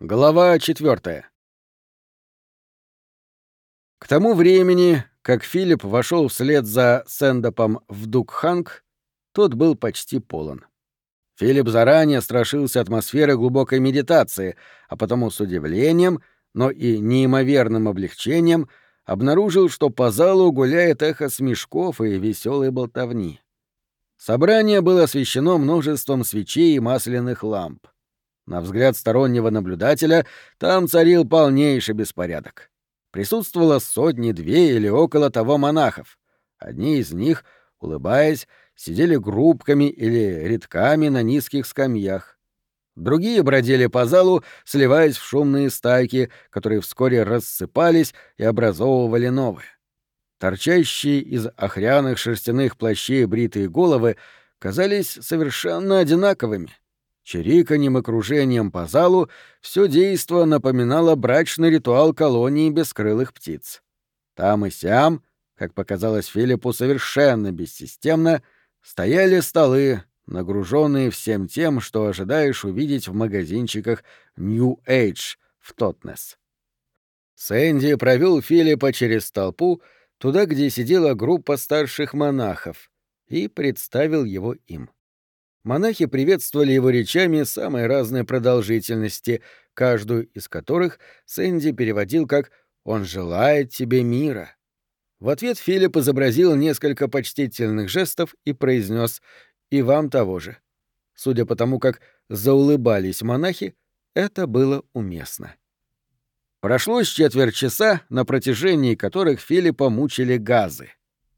Глава четвертая. К тому времени, как Филипп вошел вслед за Сэндопом в Дукханг, тот был почти полон. Филипп заранее страшился атмосферы глубокой медитации, а потому с удивлением, но и неимоверным облегчением обнаружил, что по залу гуляет эхо смешков и веселой болтовни. Собрание было освещено множеством свечей и масляных ламп. На взгляд стороннего наблюдателя там царил полнейший беспорядок. Присутствовало сотни-две или около того монахов. Одни из них, улыбаясь, сидели группками или рядками на низких скамьях. Другие бродили по залу, сливаясь в шумные стайки, которые вскоре рассыпались и образовывали новые. Торчащие из охряных шерстяных плащей бритые головы казались совершенно одинаковыми — Чириканьем и кружением по залу все действо напоминало брачный ритуал колонии бескрылых птиц. Там и сям, как показалось Филиппу совершенно бессистемно, стояли столы, нагруженные всем тем, что ожидаешь увидеть в магазинчиках New Age в Тотнес. Сэнди провел Филиппа через толпу туда, где сидела группа старших монахов, и представил его им. Монахи приветствовали его речами самой разной продолжительности, каждую из которых Сэнди переводил как «Он желает тебе мира». В ответ Филипп изобразил несколько почтительных жестов и произнес «И вам того же». Судя по тому, как заулыбались монахи, это было уместно. Прошло четверть часа, на протяжении которых Филиппа мучили газы.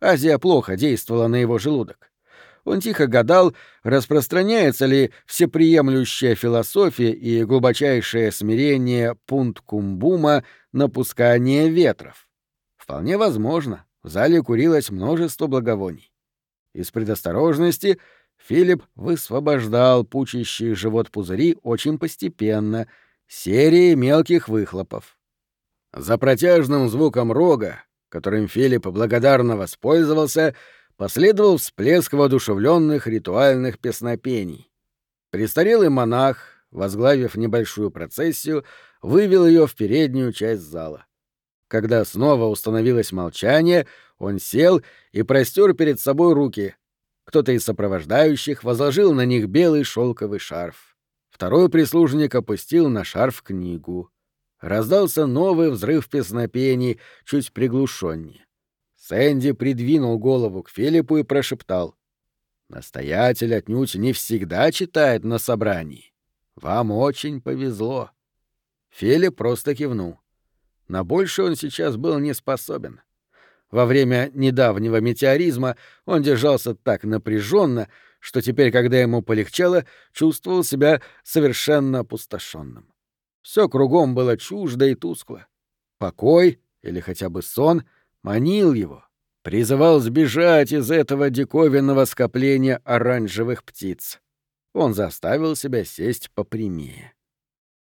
Азия плохо действовала на его желудок. Он тихо гадал, распространяется ли всеприемлющая философия и глубочайшее смирение пункт-кумбума на пускание ветров. Вполне возможно, в зале курилось множество благовоний. Из предосторожности Филипп высвобождал пучащий живот пузыри очень постепенно, серией мелких выхлопов. За протяжным звуком рога, которым Филипп благодарно воспользовался, — последовал всплеск воодушевленных ритуальных песнопений. Престарелый монах, возглавив небольшую процессию, вывел ее в переднюю часть зала. Когда снова установилось молчание, он сел и простер перед собой руки. Кто-то из сопровождающих возложил на них белый шелковый шарф. Второй прислужник опустил на шарф книгу. Раздался новый взрыв песнопений, чуть приглушеннее. Сэнди придвинул голову к Филиппу и прошептал. «Настоятель отнюдь не всегда читает на собрании. Вам очень повезло». Филипп просто кивнул. На больше он сейчас был не способен. Во время недавнего метеоризма он держался так напряженно, что теперь, когда ему полегчало, чувствовал себя совершенно опустошенным. Все кругом было чуждо и тускло. Покой или хотя бы сон — манил его, призывал сбежать из этого диковинного скопления оранжевых птиц. Он заставил себя сесть попрямее.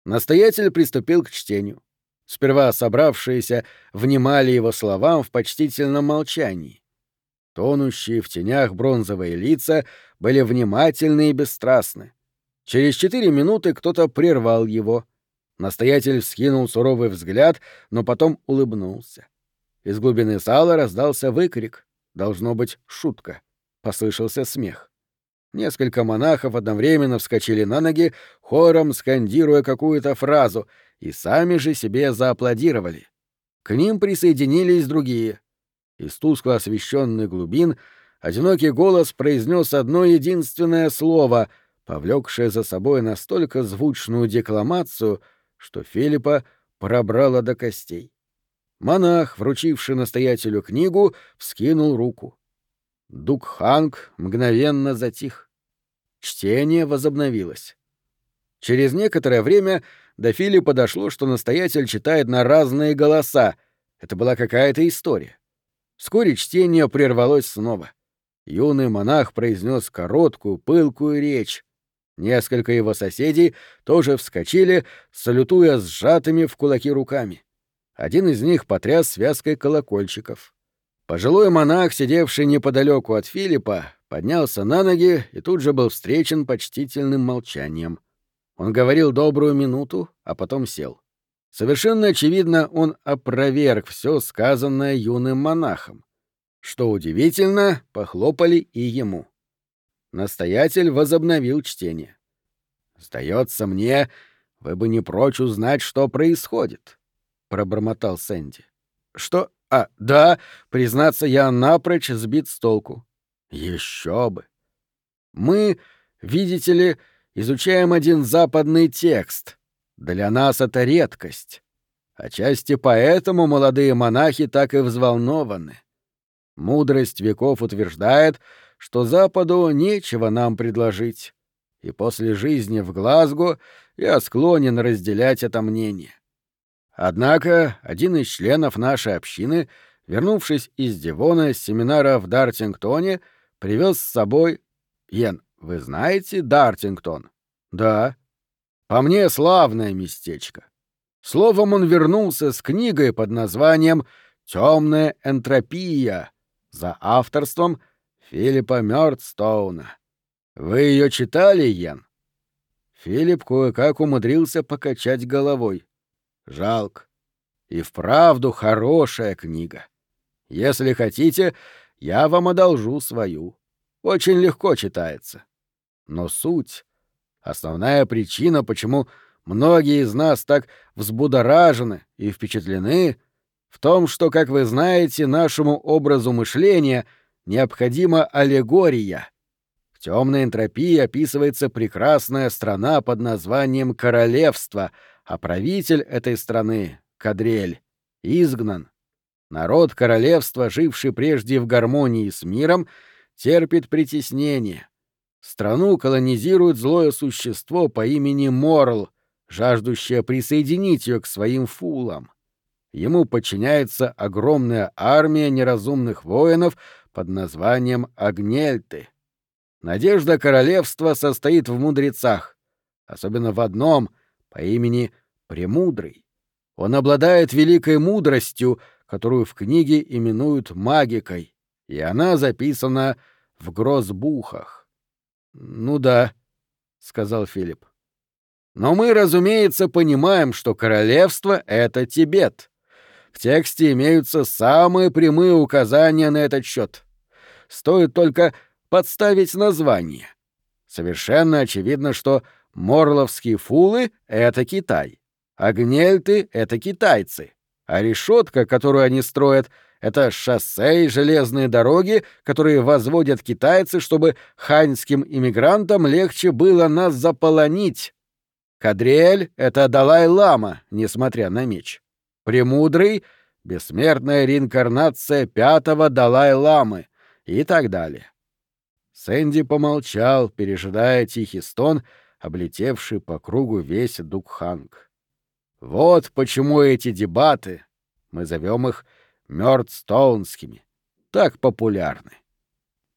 Настоятель приступил к чтению. Сперва собравшиеся внимали его словам в почтительном молчании. Тонущие в тенях бронзовые лица были внимательны и бесстрастны. Через четыре минуты кто-то прервал его. Настоятель вскинул суровый взгляд, но потом улыбнулся. Из глубины зала раздался выкрик. Должно быть, шутка. Послышался смех. Несколько монахов одновременно вскочили на ноги, хором скандируя какую-то фразу, и сами же себе зааплодировали. К ним присоединились другие. Из тускло освещенных глубин одинокий голос произнес одно единственное слово, повлекшее за собой настолько звучную декламацию, что Филиппа пробрало до костей. Монах, вручивший настоятелю книгу, вскинул руку. Дук Ханг мгновенно затих. Чтение возобновилось. Через некоторое время до Филиппа дошло, что настоятель читает на разные голоса. Это была какая-то история. Вскоре чтение прервалось снова. Юный монах произнес короткую, пылкую речь. Несколько его соседей тоже вскочили, салютуя сжатыми в кулаки руками. Один из них потряс связкой колокольчиков. Пожилой монах, сидевший неподалеку от Филиппа, поднялся на ноги и тут же был встречен почтительным молчанием. Он говорил добрую минуту, а потом сел. Совершенно очевидно, он опроверг все сказанное юным монахом. Что удивительно, похлопали и ему. Настоятель возобновил чтение. «Сдается мне, вы бы не прочь узнать, что происходит», — пробормотал Сэнди. «Что? А, да, признаться, я напрочь сбит с толку. Еще бы. Мы, видите ли, изучаем один западный текст. Для нас это редкость. Отчасти поэтому молодые монахи так и взволнованы. Мудрость веков утверждает, что Западу нечего нам предложить. И после жизни в Глазго я склонен разделять это мнение. Однако один из членов нашей общины, вернувшись из Дивона с семинара в Дартингтоне, привез с собой... Йен, вы знаете Дартингтон? Да. По мне славное местечко. Словом, он вернулся с книгой под названием «Темная энтропия» за авторством Филиппа Мёрдстоуна. Вы ее читали, Йен? Филипп кое-как умудрился покачать головой. Жалко. И вправду хорошая книга. Если хотите, я вам одолжу свою. Очень легко читается. Но суть, основная причина, почему многие из нас так взбудоражены и впечатлены, в том, что, как вы знаете, нашему образу мышления необходима аллегория. В темной энтропии описывается прекрасная страна под названием Королевство — а правитель этой страны, Кадрель, изгнан. Народ королевства, живший прежде в гармонии с миром, терпит притеснение. Страну колонизирует злое существо по имени Морл, жаждущее присоединить ее к своим фулам. Ему подчиняется огромная армия неразумных воинов под названием Агнельты. Надежда королевства состоит в мудрецах, особенно в одном по имени Премудрый. Он обладает великой мудростью, которую в книге именуют магикой, и она записана в грозбухах. «Ну да», — сказал Филипп. «Но мы, разумеется, понимаем, что королевство — это Тибет. В тексте имеются самые прямые указания на этот счет. Стоит только подставить название. Совершенно очевидно, что Морловские фулы — это Китай, а гнельты — это китайцы, а решетка, которую они строят, — это шоссе и железные дороги, которые возводят китайцы, чтобы ханьским иммигрантам легче было нас заполонить. Кадрель — это Далай-лама, несмотря на меч. Премудрый — бессмертная реинкарнация пятого Далай-ламы и так далее. Сэнди помолчал, пережидая тихий стон — облетевший по кругу весь Дукханг. Вот почему эти дебаты, мы зовем их мёрдстоунскими, так популярны.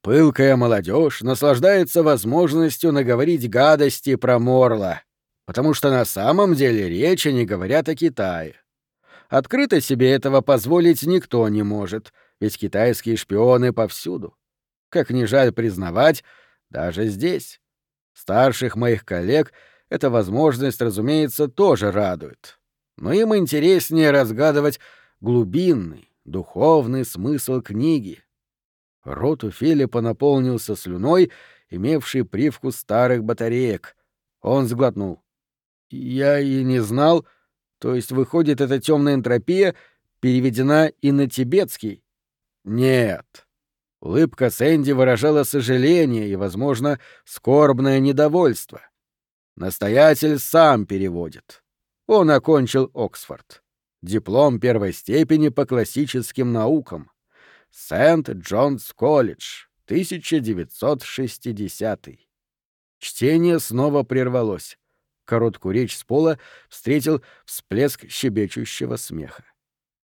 Пылкая молодежь наслаждается возможностью наговорить гадости про Морла, потому что на самом деле речь они говорят о Китае. Открыто себе этого позволить никто не может, ведь китайские шпионы повсюду. Как ни жаль признавать, даже здесь. Старших моих коллег эта возможность, разумеется, тоже радует. Но им интереснее разгадывать глубинный, духовный смысл книги. Рот у Филиппа наполнился слюной, имевшей привкус старых батареек. Он сглотнул. «Я и не знал. То есть, выходит, эта темная энтропия переведена и на тибетский?» «Нет. Улыбка Сэнди выражала сожаление и, возможно, скорбное недовольство. Настоятель сам переводит. Он окончил Оксфорд. Диплом первой степени по классическим наукам. Сент-Джонс колледж, 1960. Чтение снова прервалось. Короткую речь с пола встретил всплеск щебечущего смеха.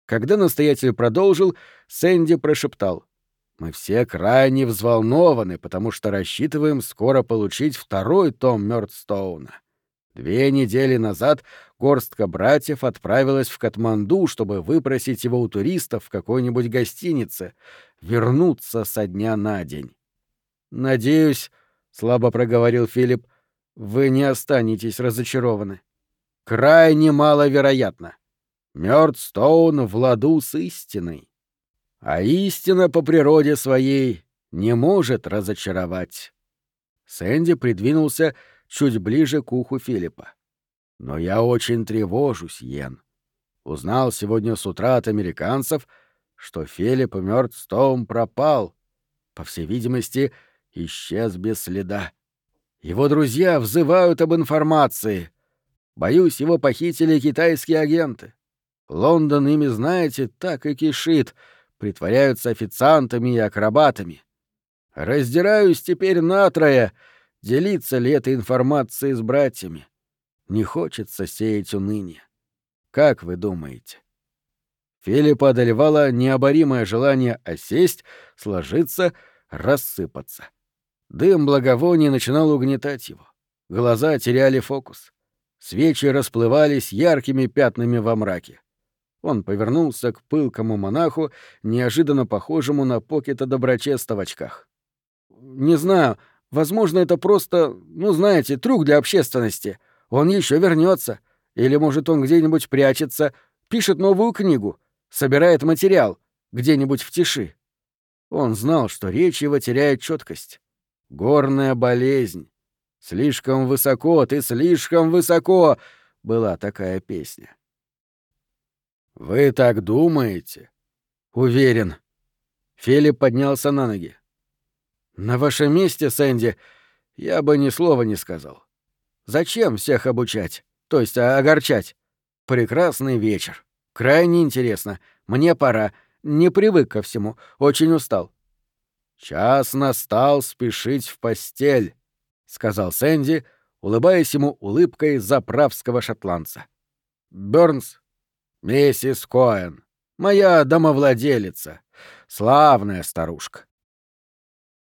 Когда настоятель продолжил, Сэнди прошептал — мы все крайне взволнованы, потому что рассчитываем скоро получить второй том Мёрдстоуна. Две недели назад горстка братьев отправилась в Катманду, чтобы выпросить его у туристов в какой-нибудь гостинице, вернуться со дня на день. «Надеюсь», — слабо проговорил Филипп, вы не останетесь разочарованы. Крайне маловероятно. Мёрдстоун в ладу с истиной. А истина по природе своей не может разочаровать. Сэнди придвинулся чуть ближе к уху Филиппа. Но я очень тревожусь, Йен. Узнал сегодня с утра от американцев, что Филипп Мёрдстоун пропал. По всей видимости, исчез без следа. Его друзья взывают об информации. Боюсь, его похитили китайские агенты. Лондон ими, знаете, так и кишит, притворяются официантами и акробатами. Раздираюсь теперь натрое, делиться ли этой информацией с братьями. Не хочется сеять уныние. Как вы думаете? Филиппа одолевало необоримое желание осесть, сложиться, рассыпаться. Дым благовония начинал угнетать его. Глаза теряли фокус. Свечи расплывались яркими пятнами во мраке. Он повернулся к пылкому монаху, неожиданно похожему на Покета Доброчеста в очках. «Не знаю, возможно, это просто, ну, знаете, трюк для общественности. Он еще вернется. Или, может, он где-нибудь прячется, пишет новую книгу, собирает материал, где-нибудь в тиши». Он знал, что речь его теряет четкость. Горная болезнь. Слишком высоко, ты слишком высоко, была такая песня. Вы так думаете? Уверен. Филипп поднялся на ноги. На вашем месте, Сэнди, я бы ни слова не сказал. Зачем всех обучать? То есть огорчать? Прекрасный вечер. Крайне интересно. Мне пора. Не привык ко всему. Очень устал. Час настал спешить в постель, сказал Сэнди, улыбаясь ему улыбкой заправского шотландца. Бёрнс «Миссис Коэн, моя домовладелица, славная старушка.